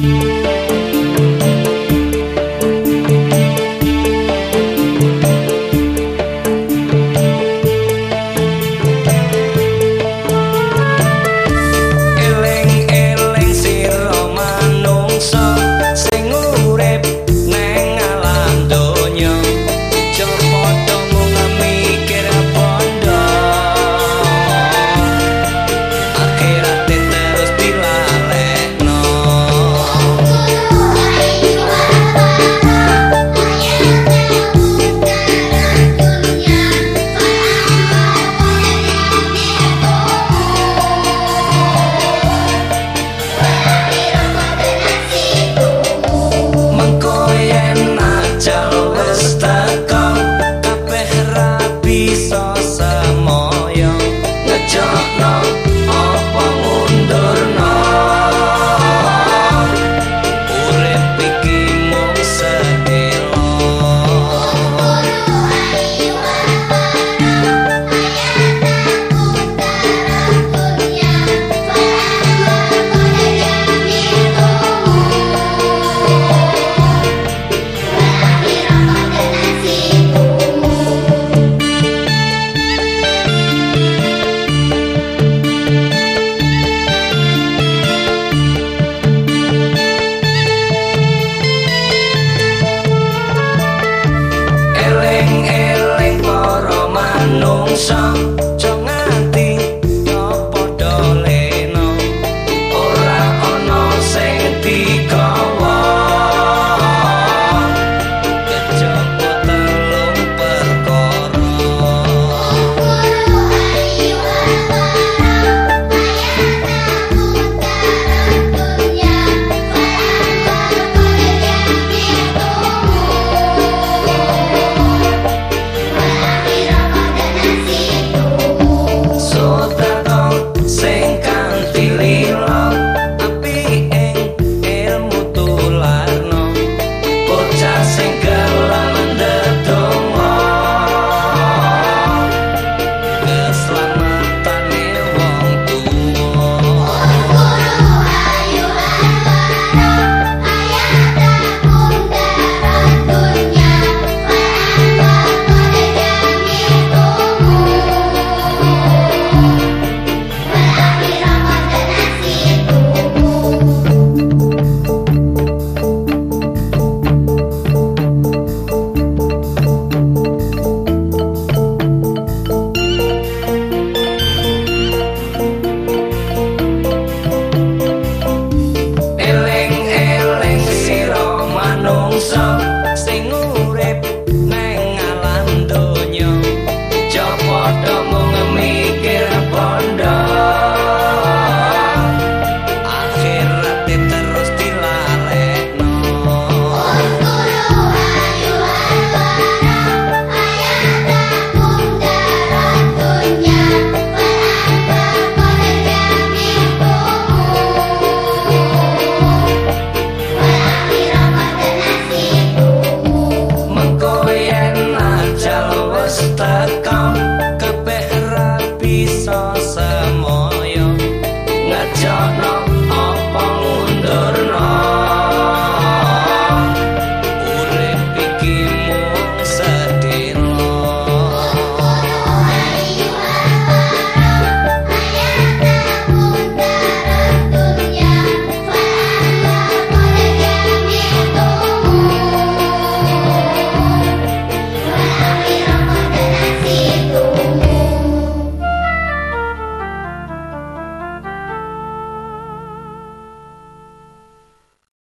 Bye. be so song. so